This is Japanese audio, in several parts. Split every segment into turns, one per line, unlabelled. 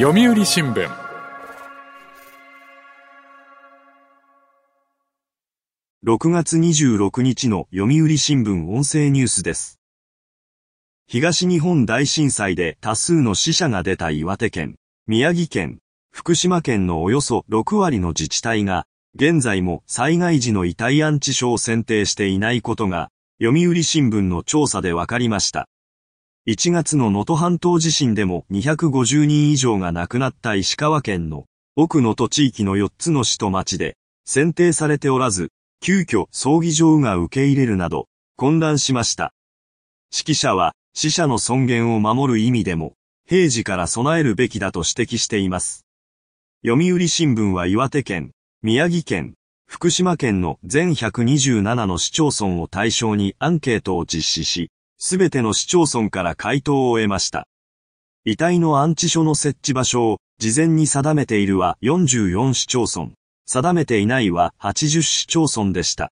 読売新聞
6月26日の読売新聞音声ニュースです。東日本大震災で多数の死者が出た岩手県、宮城県、福島県のおよそ6割の自治体が、現在も災害時の遺体安置所を選定していないことが、読売新聞の調査で分かりました。1月の能登半島地震でも250人以上が亡くなった石川県の奥能登地域の4つの市と町で選定されておらず、急遽葬儀場が受け入れるなど混乱しました。指揮者は死者の尊厳を守る意味でも平時から備えるべきだと指摘しています。読売新聞は岩手県、宮城県、福島県の全127の市町村を対象にアンケートを実施し、すべての市町村から回答を得ました。遺体の安置所の設置場所を事前に定めているは44市町村、定めていないは80市町村でした。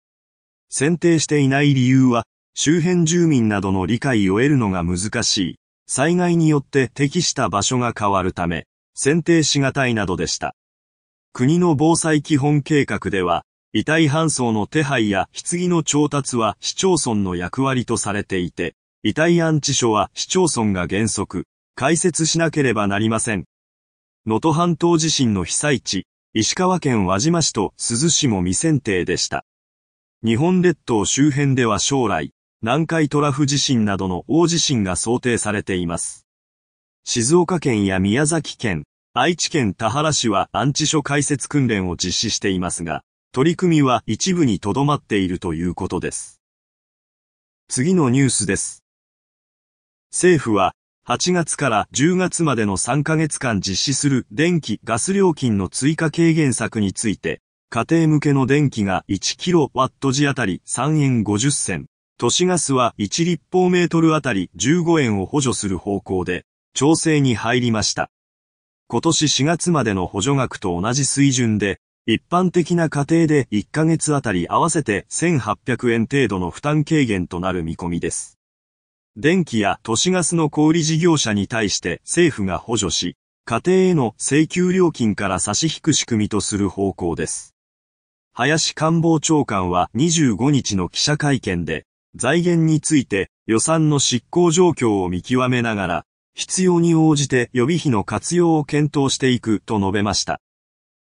選定していない理由は、周辺住民などの理解を得るのが難しい、災害によって適した場所が変わるため、選定しがたいなどでした。国の防災基本計画では、遺体搬送の手配や棺の調達は市町村の役割とされていて、遺体安置所は市町村が原則、開設しなければなりません。能登半島地震の被災地、石川県輪島市と珠洲市も未選定でした。日本列島周辺では将来、南海トラフ地震などの大地震が想定されています。静岡県や宮崎県、愛知県田原市は安置所開設訓練を実施していますが、取り組みは一部にとどまっているということです。次のニュースです。政府は8月から10月までの3ヶ月間実施する電気・ガス料金の追加軽減策について、家庭向けの電気が 1kW 時あたり3円50銭、都市ガスは1立方メートルあたり15円を補助する方向で、調整に入りました。今年4月までの補助額と同じ水準で、一般的な家庭で1ヶ月あたり合わせて1800円程度の負担軽減となる見込みです。電気や都市ガスの小売事業者に対して政府が補助し、家庭への請求料金から差し引く仕組みとする方向です。林官房長官は25日の記者会見で、財源について予算の執行状況を見極めながら、必要に応じて予備費の活用を検討していくと述べました。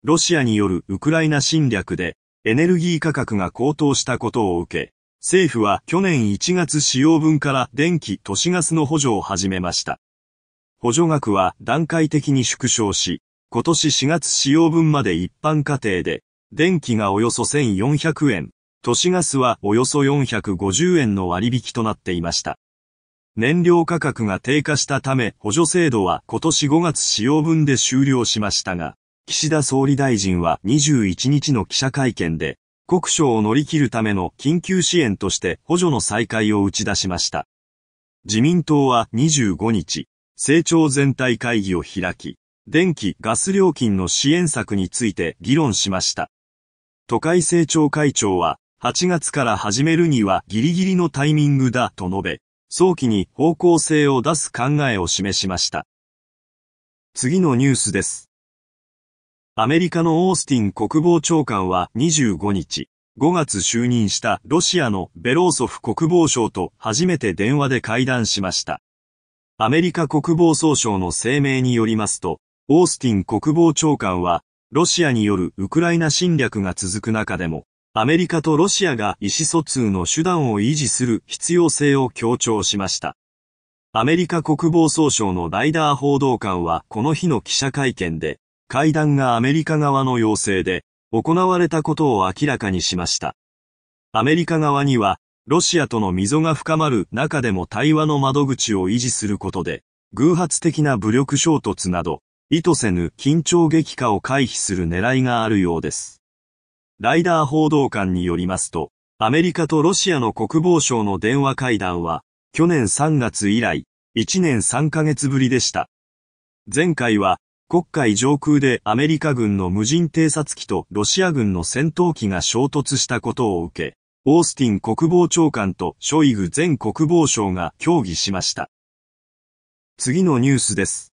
ロシアによるウクライナ侵略でエネルギー価格が高騰したことを受け、政府は去年1月使用分から電気・都市ガスの補助を始めました。補助額は段階的に縮小し、今年4月使用分まで一般家庭で、電気がおよそ1400円、都市ガスはおよそ450円の割引となっていました。燃料価格が低下したため補助制度は今年5月使用分で終了しましたが、岸田総理大臣は21日の記者会見で、国省を乗り切るための緊急支援として補助の再開を打ち出しました。自民党は25日、成長全体会議を開き、電気・ガス料金の支援策について議論しました。都会政調会長は、8月から始めるにはギリギリのタイミングだと述べ、早期に方向性を出す考えを示しました。次のニュースです。アメリカのオースティン国防長官は25日、5月就任したロシアのベローソフ国防相と初めて電話で会談しました。アメリカ国防総省の声明によりますと、オースティン国防長官は、ロシアによるウクライナ侵略が続く中でも、アメリカとロシアが意思疎通の手段を維持する必要性を強調しました。アメリカ国防総省のライダー報道官はこの日の記者会見で、会談がアメリカ側の要請で行われたことを明らかにしました。アメリカ側には、ロシアとの溝が深まる中でも対話の窓口を維持することで、偶発的な武力衝突など、意図せぬ緊張激化を回避する狙いがあるようです。ライダー報道官によりますと、アメリカとロシアの国防省の電話会談は、去年3月以来、1年3ヶ月ぶりでした。前回は、国海上空でアメリカ軍の無人偵察機とロシア軍の戦闘機が衝突したことを受け、オースティン国防長官とショイグ前国防相が協議しました。次のニュースです。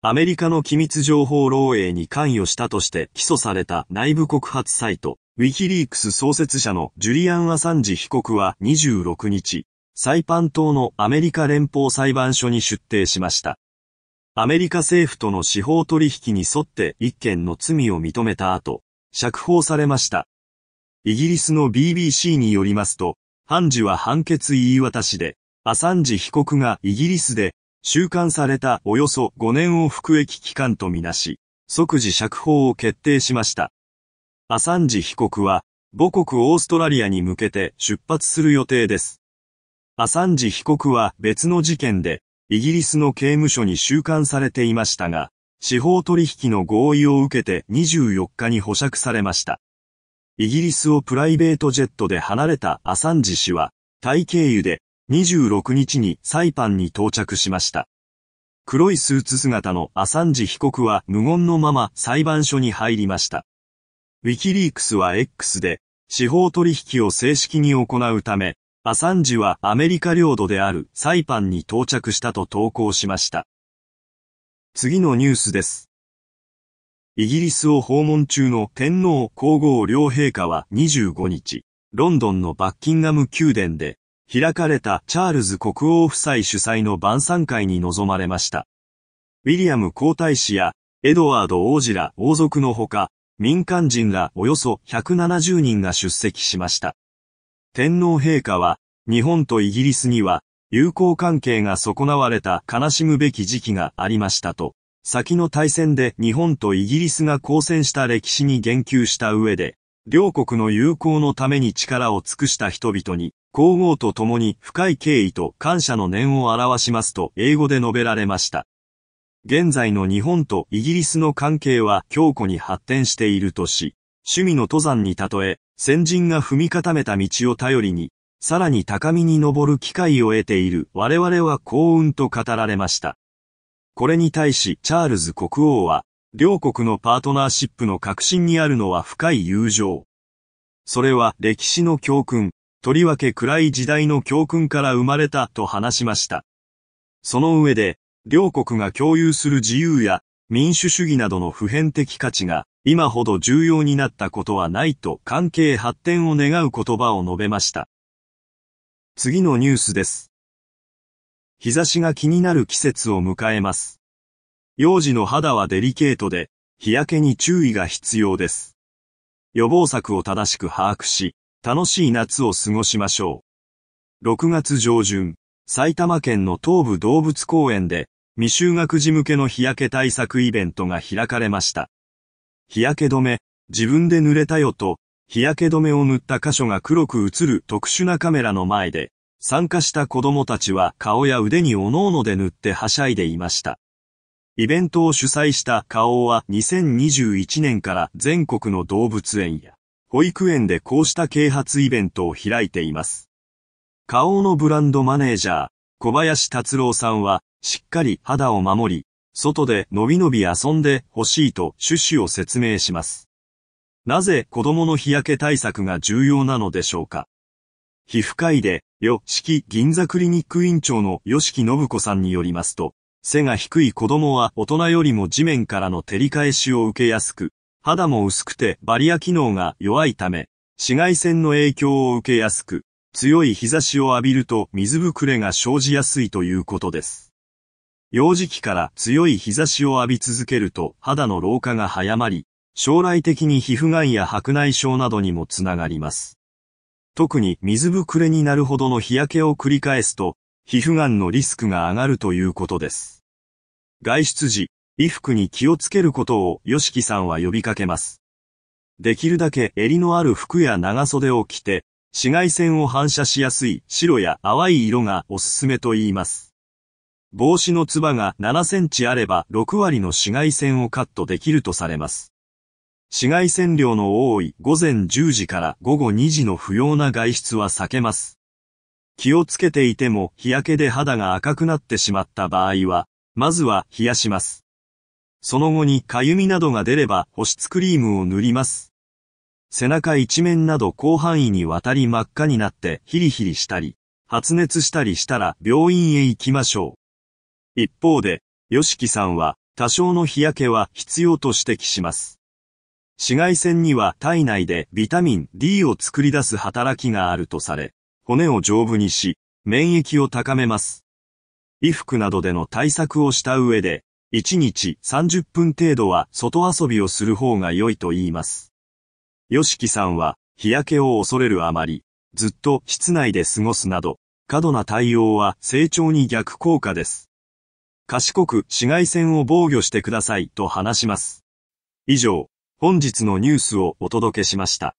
アメリカの機密情報漏洩に関与したとして起訴された内部告発サイト、ウィキリークス創設者のジュリアン・アサンジ被告は26日、サイパン島のアメリカ連邦裁判所に出廷しました。アメリカ政府との司法取引に沿って一件の罪を認めた後、釈放されました。イギリスの BBC によりますと、判事は判決言い渡しで、アサンジ被告がイギリスで収監されたおよそ5年を服役期間とみなし、即時釈放を決定しました。アサンジ被告は、母国オーストラリアに向けて出発する予定です。アサンジ被告は別の事件で、イギリスの刑務所に収監されていましたが、司法取引の合意を受けて24日に保釈されました。イギリスをプライベートジェットで離れたアサンジ氏は、タイ経由で26日にサイパンに到着しました。黒いスーツ姿のアサンジ被告は無言のまま裁判所に入りました。ウィキリークスは X で司法取引を正式に行うため、アサンジはアメリカ領土であるサイパンに到着したと投稿しました。次のニュースです。イギリスを訪問中の天皇皇后両陛下は25日、ロンドンのバッキンガム宮殿で開かれたチャールズ国王夫妻主催の晩餐会に臨まれました。ウィリアム皇太子やエドワード王子ら王族のほか、民間人らおよそ170人が出席しました。天皇陛下は、日本とイギリスには、友好関係が損なわれた悲しむべき時期がありましたと、先の大戦で日本とイギリスが交戦した歴史に言及した上で、両国の友好のために力を尽くした人々に、皇后と共に深い敬意と感謝の念を表しますと英語で述べられました。現在の日本とイギリスの関係は強固に発展しているとし、趣味の登山に例え、先人が踏み固めた道を頼りに、さらに高みに登る機会を得ている我々は幸運と語られました。これに対しチャールズ国王は、両国のパートナーシップの核心にあるのは深い友情。それは歴史の教訓、とりわけ暗い時代の教訓から生まれたと話しました。その上で、両国が共有する自由や民主主義などの普遍的価値が今ほど重要になったことはないと関係発展を願う言葉を述べました。次のニュースです。日差しが気になる季節を迎えます。幼児の肌はデリケートで、日焼けに注意が必要です。予防策を正しく把握し、楽しい夏を過ごしましょう。6月上旬、埼玉県の東武動物公園で、未就学児向けの日焼け対策イベントが開かれました。日焼け止め、自分で濡れたよと、日焼け止めを塗った箇所が黒く映る特殊なカメラの前で、参加した子供たちは顔や腕におのおので塗ってはしゃいでいました。イベントを主催した顔は2021年から全国の動物園や保育園でこうした啓発イベントを開いています。花王のブランドマネージャー、小林達郎さんは、しっかり肌を守り、外でのびのび遊んでほしいと趣旨を説明します。なぜ子供の日焼け対策が重要なのでしょうか？皮膚科医で、よ、式銀座クリニック院長の吉木信子さんによりますと、背が低い子供は大人よりも地面からの照り返しを受けやすく、肌も薄くてバリア機能が弱いため、紫外線の影響を受けやすく、強い日差しを浴びると水ぶくれが生じやすいということです。幼児期から強い日差しを浴び続けると肌の老化が早まり、将来的に皮膚がんや白内障などにもつながります。特に水ぶくれになるほどの日焼けを繰り返すと、皮膚がんのリスクが上がるということです。外出時、衣服に気をつけることを吉木さんは呼びかけます。できるだけ襟のある服や長袖を着て、紫外線を反射しやすい白や淡い色がおすすめと言います。帽子のつばが7センチあれば6割の紫外線をカットできるとされます。紫外線量の多い午前10時から午後2時の不要な外出は避けます。気をつけていても日焼けで肌が赤くなってしまった場合は、まずは冷やします。その後にかゆみなどが出れば保湿クリームを塗ります。背中一面など広範囲にわたり真っ赤になってヒリヒリしたり、発熱したりしたら病院へ行きましょう。一方で、ヨシキさんは、多少の日焼けは必要と指摘します。紫外線には体内でビタミン D を作り出す働きがあるとされ、骨を丈夫にし、免疫を高めます。衣服などでの対策をした上で、1日30分程度は外遊びをする方が良いと言います。ヨシキさんは日焼けを恐れるあまり、ずっと室内で過ごすなど、過度な対応は成長に逆効果です。賢く紫外線を防御してくださいと話します。以上、本日のニュースをお届けしました。